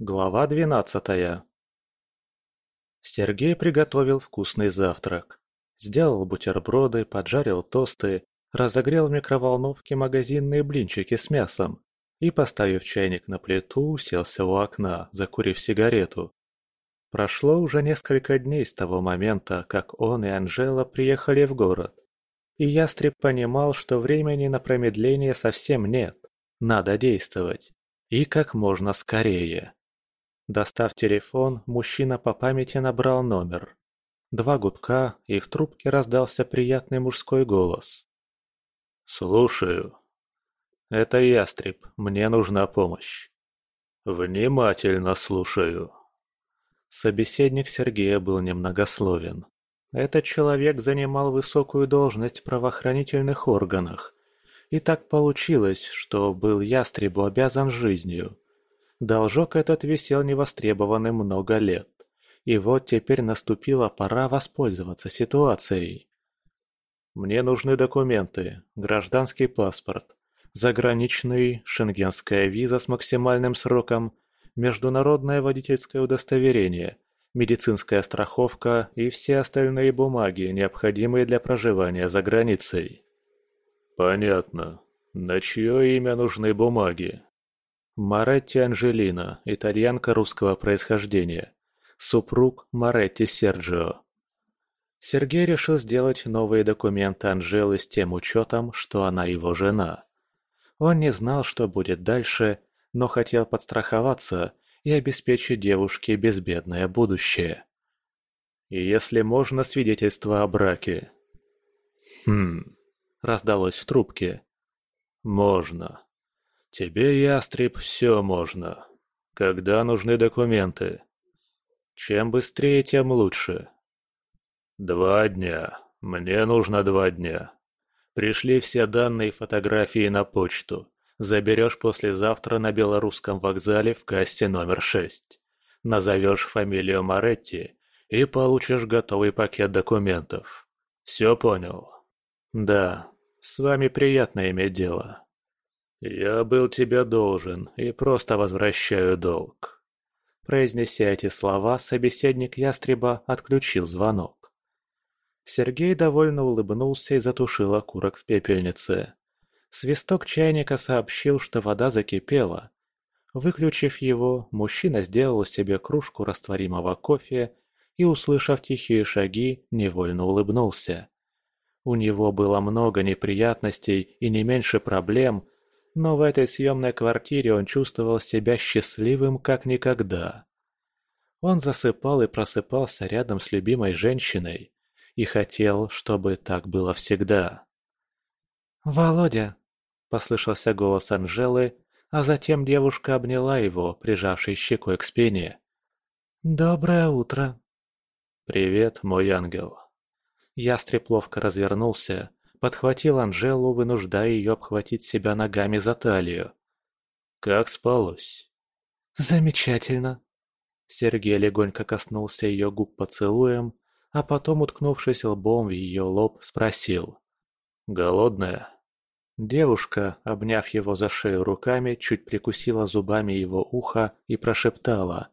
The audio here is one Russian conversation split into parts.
Глава двенадцатая Сергей приготовил вкусный завтрак. Сделал бутерброды, поджарил тосты, разогрел в микроволновке магазинные блинчики с мясом и, поставив чайник на плиту, уселся у окна, закурив сигарету. Прошло уже несколько дней с того момента, как он и Анжела приехали в город. И Ястреб понимал, что времени на промедление совсем нет. Надо действовать. И как можно скорее. Достав телефон, мужчина по памяти набрал номер. Два гудка, и в трубке раздался приятный мужской голос. «Слушаю. Это Ястреб, мне нужна помощь». «Внимательно слушаю». Собеседник Сергея был немногословен. Этот человек занимал высокую должность в правоохранительных органах. И так получилось, что был Ястребу обязан жизнью. Должок этот висел невостребованным много лет. И вот теперь наступила пора воспользоваться ситуацией. Мне нужны документы, гражданский паспорт, заграничный, шенгенская виза с максимальным сроком, международное водительское удостоверение, медицинская страховка и все остальные бумаги, необходимые для проживания за границей. Понятно. На чье имя нужны бумаги? Маретти Анжелина, итальянка русского происхождения. Супруг Маретти Серджио. Сергей решил сделать новые документы Анжелы с тем учетом, что она его жена. Он не знал, что будет дальше, но хотел подстраховаться и обеспечить девушке безбедное будущее. И если можно, свидетельство о браке. «Хм...» — раздалось в трубке. «Можно. Тебе, ястреб, все можно. Когда нужны документы?» «Чем быстрее, тем лучше». «Два дня. Мне нужно два дня. Пришли все данные и фотографии на почту. Заберешь послезавтра на Белорусском вокзале в кассе номер шесть. Назовешь фамилию Моретти и получишь готовый пакет документов. Все понял? Да, с вами приятно иметь дело. Я был тебе должен и просто возвращаю долг. Произнеся эти слова, собеседник ястреба отключил звонок. Сергей довольно улыбнулся и затушил окурок в пепельнице. Свисток чайника сообщил, что вода закипела. Выключив его, мужчина сделал себе кружку растворимого кофе и, услышав тихие шаги, невольно улыбнулся. У него было много неприятностей и не меньше проблем, но в этой съемной квартире он чувствовал себя счастливым как никогда. Он засыпал и просыпался рядом с любимой женщиной и хотел, чтобы так было всегда. «Володя!» Послышался голос Анжелы, а затем девушка обняла его, прижавшись щекой к спине. «Доброе утро!» «Привет, мой ангел!» Ястреб ловко развернулся, подхватил Анжелу, вынуждая ее обхватить себя ногами за талию. «Как спалось?» «Замечательно!» Сергей легонько коснулся ее губ поцелуем, а потом, уткнувшись лбом в ее лоб, спросил. «Голодная?» Девушка, обняв его за шею руками, чуть прикусила зубами его ухо и прошептала.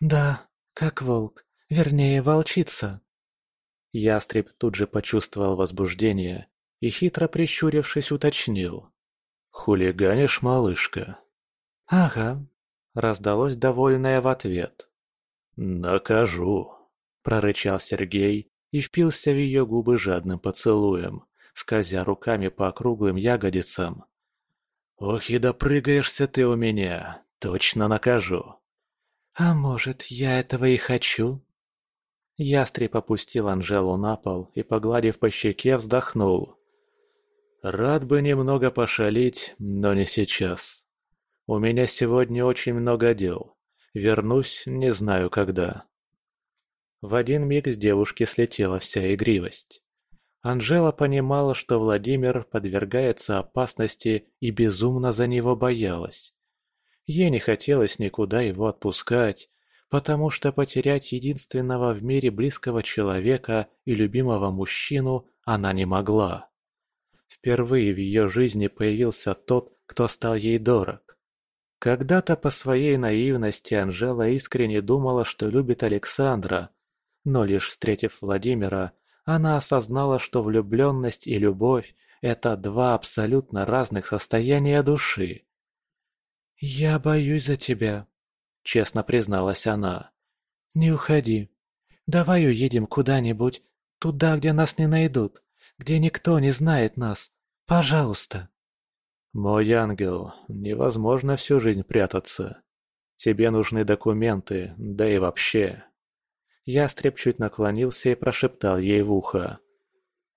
«Да, как волк, вернее, волчица». Ястреб тут же почувствовал возбуждение и, хитро прищурившись, уточнил. «Хулиганишь, малышка?» «Ага», — раздалось довольное в ответ. «Накажу», — прорычал Сергей и впился в ее губы жадным поцелуем скользя руками по округлым ягодицам. «Ох и допрыгаешься ты у меня, точно накажу!» «А может, я этого и хочу?» Ястреб опустил Анжелу на пол и, погладив по щеке, вздохнул. «Рад бы немного пошалить, но не сейчас. У меня сегодня очень много дел. Вернусь не знаю когда». В один миг с девушки слетела вся игривость. Анжела понимала, что Владимир подвергается опасности и безумно за него боялась. Ей не хотелось никуда его отпускать, потому что потерять единственного в мире близкого человека и любимого мужчину она не могла. Впервые в ее жизни появился тот, кто стал ей дорог. Когда-то по своей наивности Анжела искренне думала, что любит Александра, но лишь встретив Владимира, она осознала, что влюбленность и любовь – это два абсолютно разных состояния души. «Я боюсь за тебя», – честно призналась она. «Не уходи. Давай уедем куда-нибудь, туда, где нас не найдут, где никто не знает нас. Пожалуйста». «Мой ангел, невозможно всю жизнь прятаться. Тебе нужны документы, да и вообще». Ястреб чуть наклонился и прошептал ей в ухо.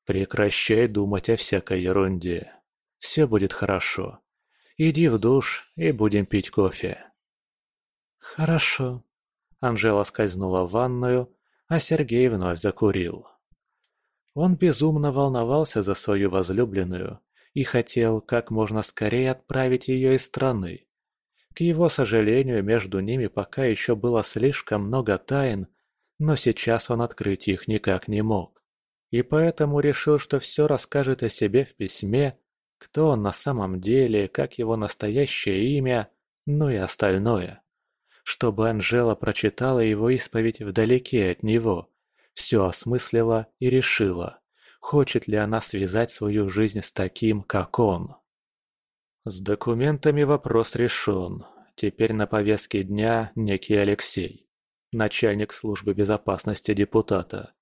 «Прекращай думать о всякой ерунде. Все будет хорошо. Иди в душ и будем пить кофе». «Хорошо». Анжела скользнула в ванную, а Сергей вновь закурил. Он безумно волновался за свою возлюбленную и хотел как можно скорее отправить ее из страны. К его сожалению, между ними пока еще было слишком много тайн, но сейчас он открыть их никак не мог. И поэтому решил, что все расскажет о себе в письме, кто он на самом деле, как его настоящее имя, ну и остальное. Чтобы Анжела прочитала его исповедь вдалеке от него, все осмыслила и решила хочет ли она связать свою жизнь с таким, как он. С документами вопрос решен. Теперь на повестке дня некий Алексей, начальник службы безопасности депутата.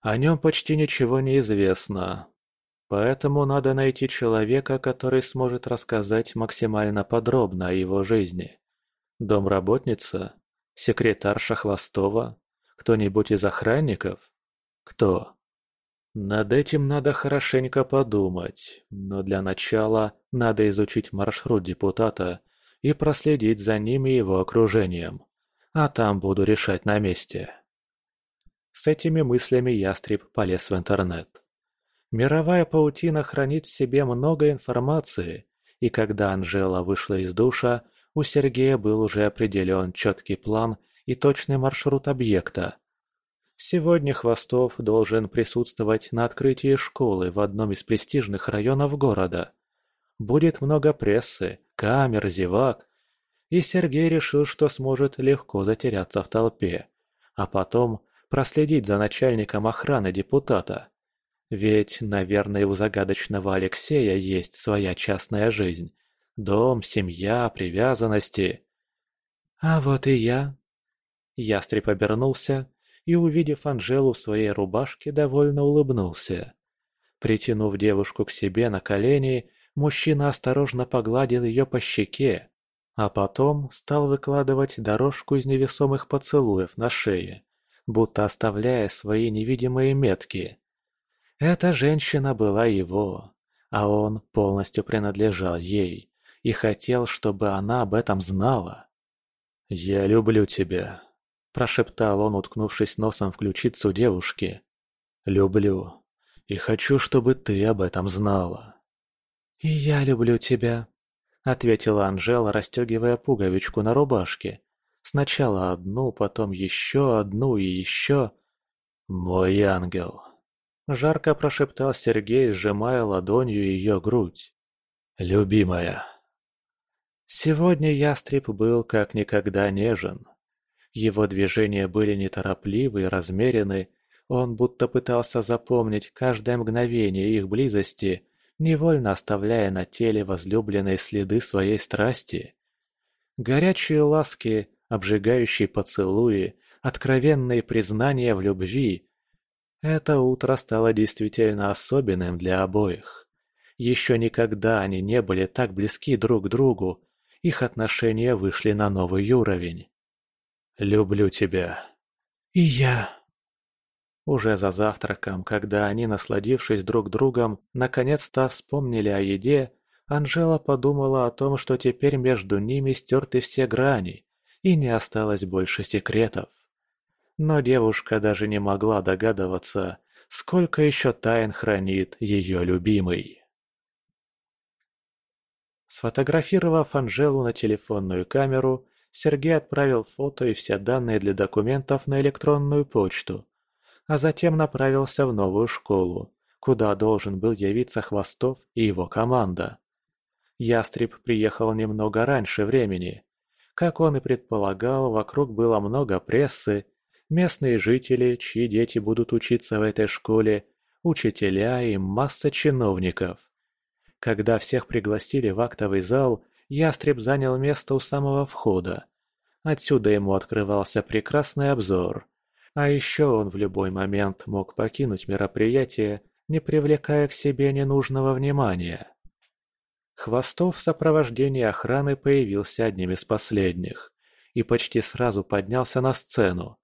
О нем почти ничего не известно, поэтому надо найти человека, который сможет рассказать максимально подробно о его жизни. Домработница? Секретарша Хвостова? Кто-нибудь из охранников? Кто? Над этим надо хорошенько подумать, но для начала надо изучить маршрут депутата и проследить за ним и его окружением, а там буду решать на месте. С этими мыслями ястреб полез в интернет. Мировая паутина хранит в себе много информации, и когда Анжела вышла из душа, у Сергея был уже определен четкий план и точный маршрут объекта, Сегодня Хвостов должен присутствовать на открытии школы в одном из престижных районов города. Будет много прессы, камер, зевак. И Сергей решил, что сможет легко затеряться в толпе, а потом проследить за начальником охраны депутата. Ведь, наверное, у загадочного Алексея есть своя частная жизнь. Дом, семья, привязанности. А вот и я. Ястреб обернулся и, увидев Анжелу в своей рубашке, довольно улыбнулся. Притянув девушку к себе на колени, мужчина осторожно погладил ее по щеке, а потом стал выкладывать дорожку из невесомых поцелуев на шее, будто оставляя свои невидимые метки. Эта женщина была его, а он полностью принадлежал ей и хотел, чтобы она об этом знала. «Я люблю тебя», прошептал он, уткнувшись носом в ключицу девушки. «Люблю. И хочу, чтобы ты об этом знала». «И я люблю тебя», — ответила Анжела, расстегивая пуговичку на рубашке. Сначала одну, потом еще одну и еще. «Мой ангел», — жарко прошептал Сергей, сжимая ладонью ее грудь. «Любимая». Сегодня ястреб был как никогда нежен. Его движения были неторопливы и размерены, он будто пытался запомнить каждое мгновение их близости, невольно оставляя на теле возлюбленные следы своей страсти. Горячие ласки, обжигающие поцелуи, откровенные признания в любви. Это утро стало действительно особенным для обоих. Еще никогда они не были так близки друг к другу, их отношения вышли на новый уровень. «Люблю тебя». «И я». Уже за завтраком, когда они, насладившись друг другом, наконец-то вспомнили о еде, Анжела подумала о том, что теперь между ними стерты все грани, и не осталось больше секретов. Но девушка даже не могла догадываться, сколько еще тайн хранит ее любимый. Сфотографировав Анжелу на телефонную камеру, Сергей отправил фото и все данные для документов на электронную почту, а затем направился в новую школу, куда должен был явиться Хвостов и его команда. Ястреб приехал немного раньше времени. Как он и предполагал, вокруг было много прессы, местные жители, чьи дети будут учиться в этой школе, учителя и масса чиновников. Когда всех пригласили в актовый зал, Ястреб занял место у самого входа. Отсюда ему открывался прекрасный обзор. А еще он в любой момент мог покинуть мероприятие, не привлекая к себе ненужного внимания. Хвостов в сопровождении охраны появился одним из последних и почти сразу поднялся на сцену.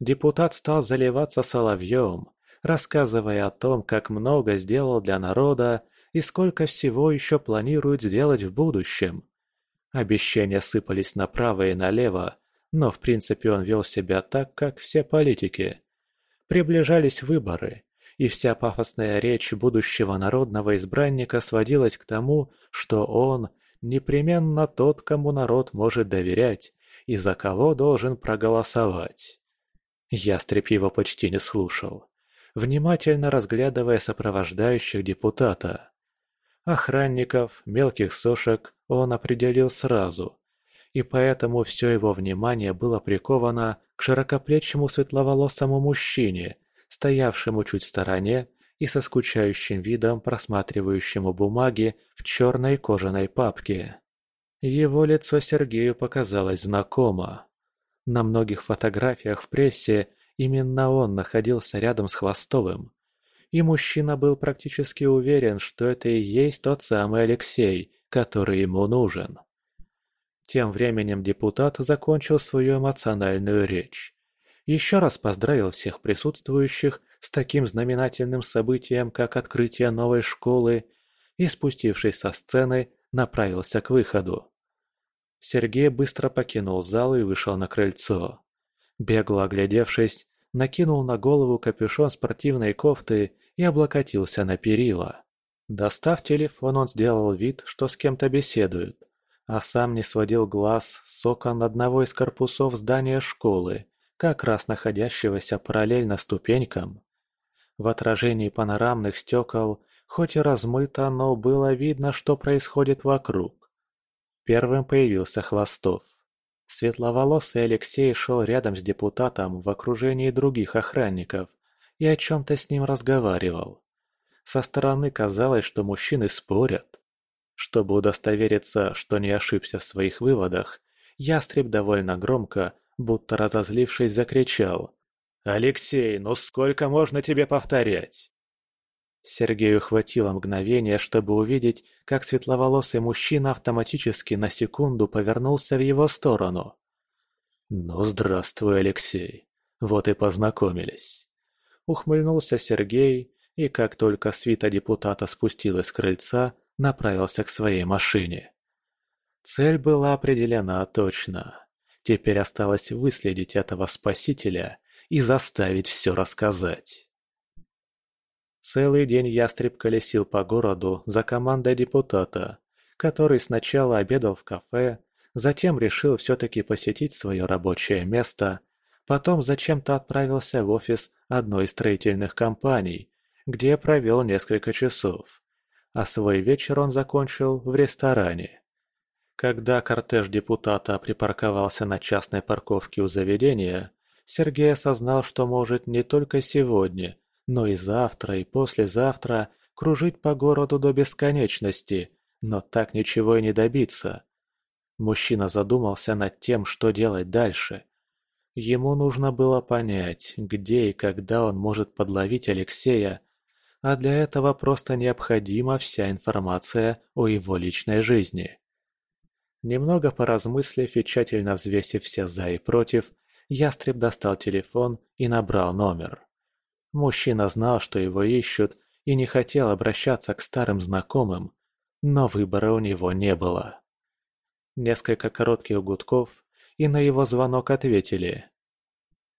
Депутат стал заливаться соловьем, рассказывая о том, как много сделал для народа и сколько всего еще планирует сделать в будущем. Обещания сыпались направо и налево, но в принципе он вел себя так, как все политики. Приближались выборы, и вся пафосная речь будущего народного избранника сводилась к тому, что он непременно тот, кому народ может доверять и за кого должен проголосовать. Ястреб его почти не слушал, внимательно разглядывая сопровождающих депутата. Охранников, мелких сошек он определил сразу, и поэтому все его внимание было приковано к широкоплечему светловолосому мужчине, стоявшему чуть в стороне и со скучающим видом просматривающему бумаги в черной кожаной папке. Его лицо Сергею показалось знакомо. На многих фотографиях в прессе именно он находился рядом с Хвостовым. И мужчина был практически уверен, что это и есть тот самый Алексей, который ему нужен. Тем временем депутат закончил свою эмоциональную речь еще раз поздравил всех присутствующих с таким знаменательным событием, как открытие новой школы, и, спустившись со сцены, направился к выходу. Сергей быстро покинул зал и вышел на крыльцо. Бегло оглядевшись, накинул на голову капюшон спортивной кофты и облокотился на перила. Достав телефон, он сделал вид, что с кем-то беседует, а сам не сводил глаз с окон одного из корпусов здания школы, как раз находящегося параллельно ступенькам. В отражении панорамных стекол, хоть и размыто, но было видно, что происходит вокруг. Первым появился Хвостов. Светловолосый Алексей шел рядом с депутатом в окружении других охранников и о чем-то с ним разговаривал. Со стороны казалось, что мужчины спорят. Чтобы удостовериться, что не ошибся в своих выводах, Ястреб довольно громко будто разозлившись, закричал. «Алексей, ну сколько можно тебе повторять?» Сергею хватило мгновения, чтобы увидеть, как светловолосый мужчина автоматически на секунду повернулся в его сторону. «Ну, здравствуй, Алексей. Вот и познакомились». Ухмыльнулся Сергей, и как только свита депутата спустилась с крыльца, направился к своей машине. Цель была определена точно. Теперь осталось выследить этого спасителя и заставить все рассказать. Целый день ястреб колесил по городу за командой депутата, который сначала обедал в кафе, затем решил все-таки посетить свое рабочее место, потом зачем-то отправился в офис одной из строительных компаний, где провел несколько часов, а свой вечер он закончил в ресторане. Когда кортеж депутата припарковался на частной парковке у заведения, Сергей осознал, что может не только сегодня, но и завтра и послезавтра кружить по городу до бесконечности, но так ничего и не добиться. Мужчина задумался над тем, что делать дальше. Ему нужно было понять, где и когда он может подловить Алексея, а для этого просто необходима вся информация о его личной жизни. Немного поразмыслив и тщательно взвесив все «за» и «против», Ястреб достал телефон и набрал номер. Мужчина знал, что его ищут, и не хотел обращаться к старым знакомым, но выбора у него не было. Несколько коротких гудков, и на его звонок ответили.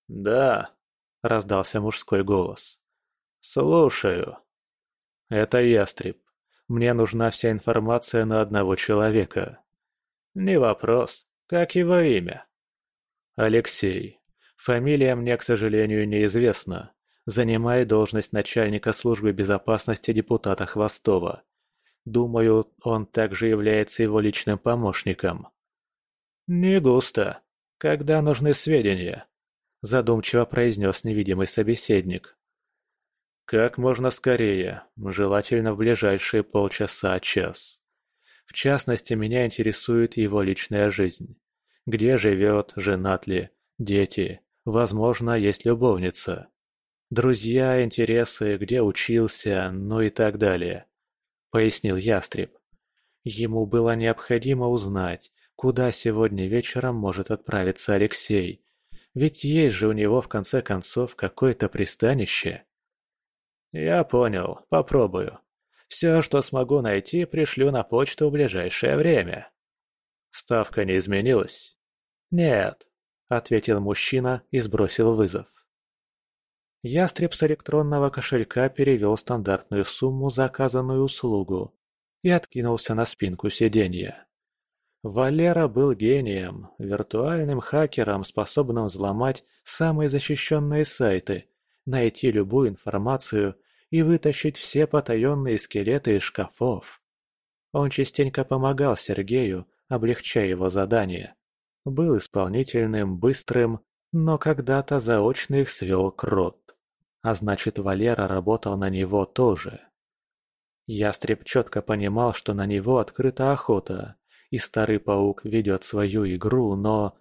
«Да», — раздался мужской голос. «Слушаю». «Это Ястреб. Мне нужна вся информация на одного человека». «Не вопрос. Как его имя?» «Алексей. Фамилия мне, к сожалению, неизвестна. Занимает должность начальника службы безопасности депутата Хвостова. Думаю, он также является его личным помощником. «Не густо. Когда нужны сведения?» – задумчиво произнес невидимый собеседник. «Как можно скорее, желательно в ближайшие полчаса-час. В частности, меня интересует его личная жизнь. Где живет, женат ли, дети, возможно, есть любовница. Друзья, интересы, где учился, ну и так далее», – пояснил Ястреб. Ему было необходимо узнать, Куда сегодня вечером может отправиться Алексей? Ведь есть же у него в конце концов какое-то пристанище. Я понял, попробую. Все, что смогу найти, пришлю на почту в ближайшее время. Ставка не изменилась? Нет, ответил мужчина и сбросил вызов. Ястреб с электронного кошелька перевел стандартную сумму за оказанную услугу и откинулся на спинку сиденья. Валера был гением, виртуальным хакером, способным взломать самые защищенные сайты, найти любую информацию и вытащить все потаенные скелеты из шкафов. Он частенько помогал Сергею, облегчая его задания. Был исполнительным, быстрым, но когда-то заочно их свел крот. А значит, Валера работал на него тоже. Ястреб четко понимал, что на него открыта охота, и старый паук ведет свою игру, но...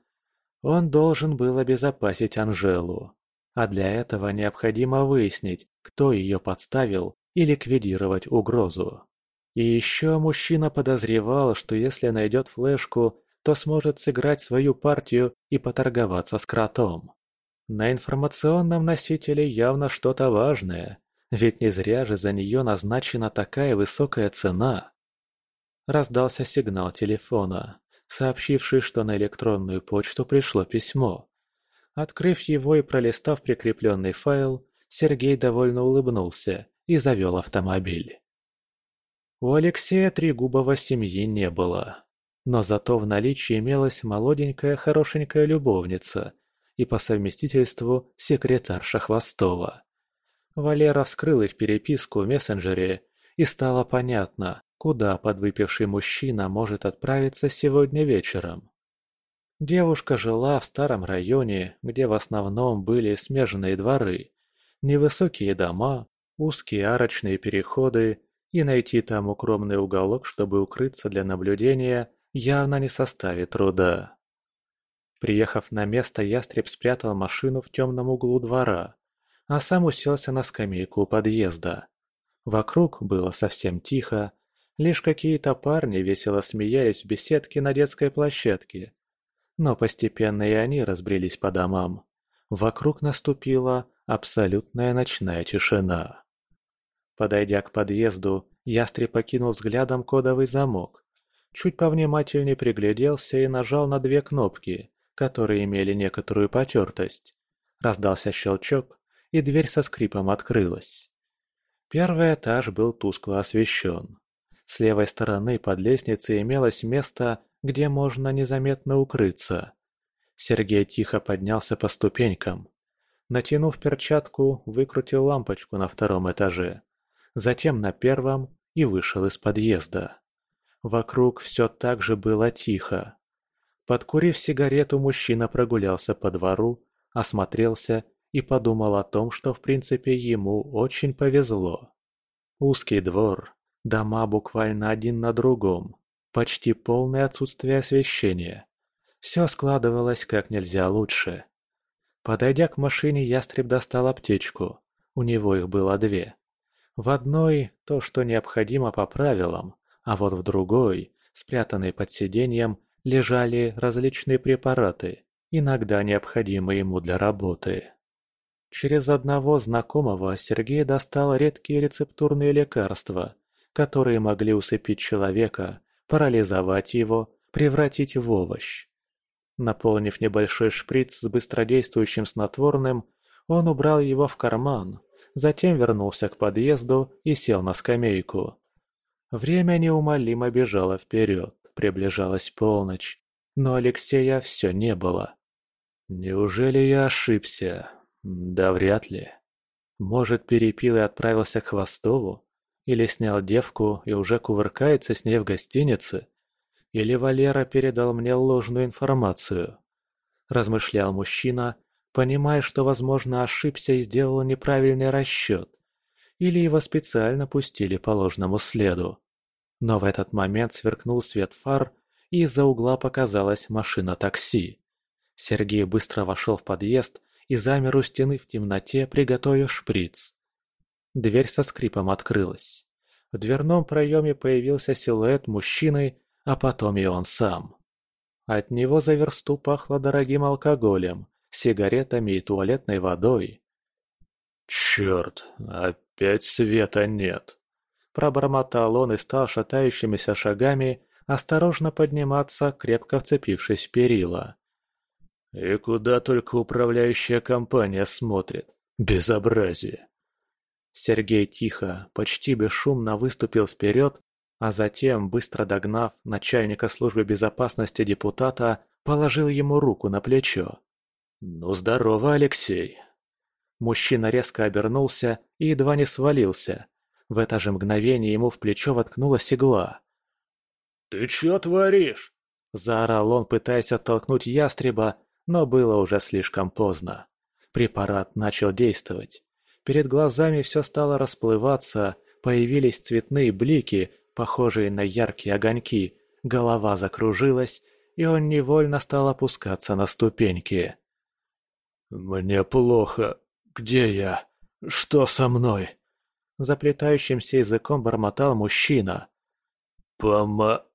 Он должен был обезопасить Анжелу. А для этого необходимо выяснить, кто ее подставил и ликвидировать угрозу. И еще мужчина подозревал, что если найдет флешку, то сможет сыграть свою партию и поторговаться с кротом. На информационном носителе явно что-то важное, ведь не зря же за нее назначена такая высокая цена. Раздался сигнал телефона, сообщивший, что на электронную почту пришло письмо. Открыв его и пролистав прикрепленный файл, Сергей довольно улыбнулся и завел автомобиль. У Алексея Трегубова семьи не было, но зато в наличии имелась молоденькая хорошенькая любовница и по совместительству секретарша Хвостова. Валера вскрыл их переписку в мессенджере, и стало понятно, куда подвыпивший мужчина может отправиться сегодня вечером. Девушка жила в старом районе, где в основном были смежные дворы, невысокие дома, узкие арочные переходы, и найти там укромный уголок, чтобы укрыться для наблюдения, явно не составит труда. Приехав на место, ястреб спрятал машину в темном углу двора, а сам уселся на скамейку у подъезда. Вокруг было совсем тихо, Лишь какие-то парни весело смеялись в беседке на детской площадке. Но постепенно и они разбрелись по домам. Вокруг наступила абсолютная ночная тишина. Подойдя к подъезду, ястреб покинул взглядом кодовый замок. Чуть повнимательнее пригляделся и нажал на две кнопки, которые имели некоторую потертость. Раздался щелчок, и дверь со скрипом открылась. Первый этаж был тускло освещен. С левой стороны под лестницей имелось место, где можно незаметно укрыться. Сергей тихо поднялся по ступенькам. Натянув перчатку, выкрутил лампочку на втором этаже. Затем на первом и вышел из подъезда. Вокруг все так же было тихо. Подкурив сигарету, мужчина прогулялся по двору, осмотрелся и подумал о том, что в принципе ему очень повезло. Узкий двор, Дома буквально один на другом. Почти полное отсутствие освещения. Все складывалось как нельзя лучше. Подойдя к машине, ястреб достал аптечку. У него их было две. В одной то, что необходимо по правилам, а вот в другой, спрятанной под сиденьем, лежали различные препараты, иногда необходимые ему для работы. Через одного знакомого Сергей достал редкие рецептурные лекарства, которые могли усыпить человека, парализовать его, превратить в овощ. Наполнив небольшой шприц с быстродействующим снотворным, он убрал его в карман, затем вернулся к подъезду и сел на скамейку. Время неумолимо бежало вперед, приближалась полночь, но Алексея все не было. Неужели я ошибся? Да вряд ли. Может, перепил и отправился к Хвостову? Или снял девку и уже кувыркается с ней в гостинице? Или Валера передал мне ложную информацию? Размышлял мужчина, понимая, что, возможно, ошибся и сделал неправильный расчет. Или его специально пустили по ложному следу. Но в этот момент сверкнул свет фар, и из-за угла показалась машина такси. Сергей быстро вошел в подъезд и замер у стены в темноте, приготовив шприц. Дверь со скрипом открылась. В дверном проеме появился силуэт мужчины, а потом и он сам. От него за версту пахло дорогим алкоголем, сигаретами и туалетной водой. «Черт, опять света нет!» Пробормотал он и стал шатающимися шагами осторожно подниматься, крепко вцепившись в перила. И куда только управляющая компания смотрит. Безобразие. Сергей тихо, почти бесшумно выступил вперед, а затем, быстро догнав начальника службы безопасности депутата, положил ему руку на плечо. «Ну, здорово, Алексей!» Мужчина резко обернулся и едва не свалился. В это же мгновение ему в плечо воткнулась игла. «Ты чё творишь?» – заорал он, пытаясь оттолкнуть ястреба, но было уже слишком поздно. Препарат начал действовать. Перед глазами все стало расплываться, появились цветные блики, похожие на яркие огоньки, голова закружилась, и он невольно стал опускаться на ступеньки. «Мне плохо. Где я? Что со мной?» Заплетающимся языком бормотал мужчина. «Помогите!»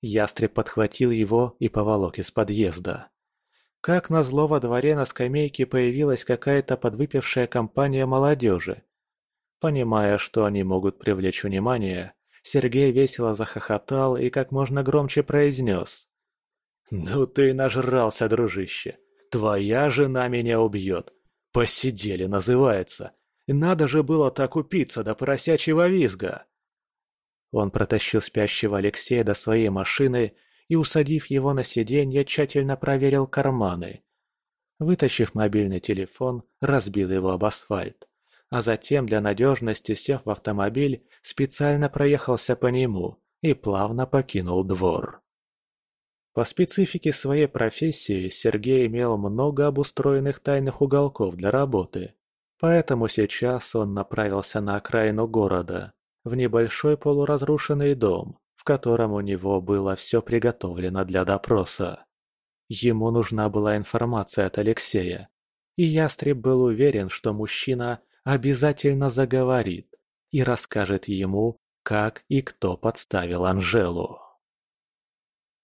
Ястреб подхватил его и поволок из подъезда. Как назло во дворе на скамейке появилась какая-то подвыпившая компания молодежи. Понимая, что они могут привлечь внимание, Сергей весело захохотал и как можно громче произнес. «Ну ты нажрался, дружище! Твоя жена меня убьет! Посидели, называется! Надо же было так упиться до поросячьего визга!» Он протащил спящего Алексея до своей машины и, усадив его на сиденье, тщательно проверил карманы. Вытащив мобильный телефон, разбил его об асфальт, а затем, для надежности сев в автомобиль, специально проехался по нему и плавно покинул двор. По специфике своей профессии Сергей имел много обустроенных тайных уголков для работы, поэтому сейчас он направился на окраину города, в небольшой полуразрушенный дом, в котором у него было все приготовлено для допроса. Ему нужна была информация от Алексея, и Ястреб был уверен, что мужчина обязательно заговорит и расскажет ему, как и кто подставил Анжелу.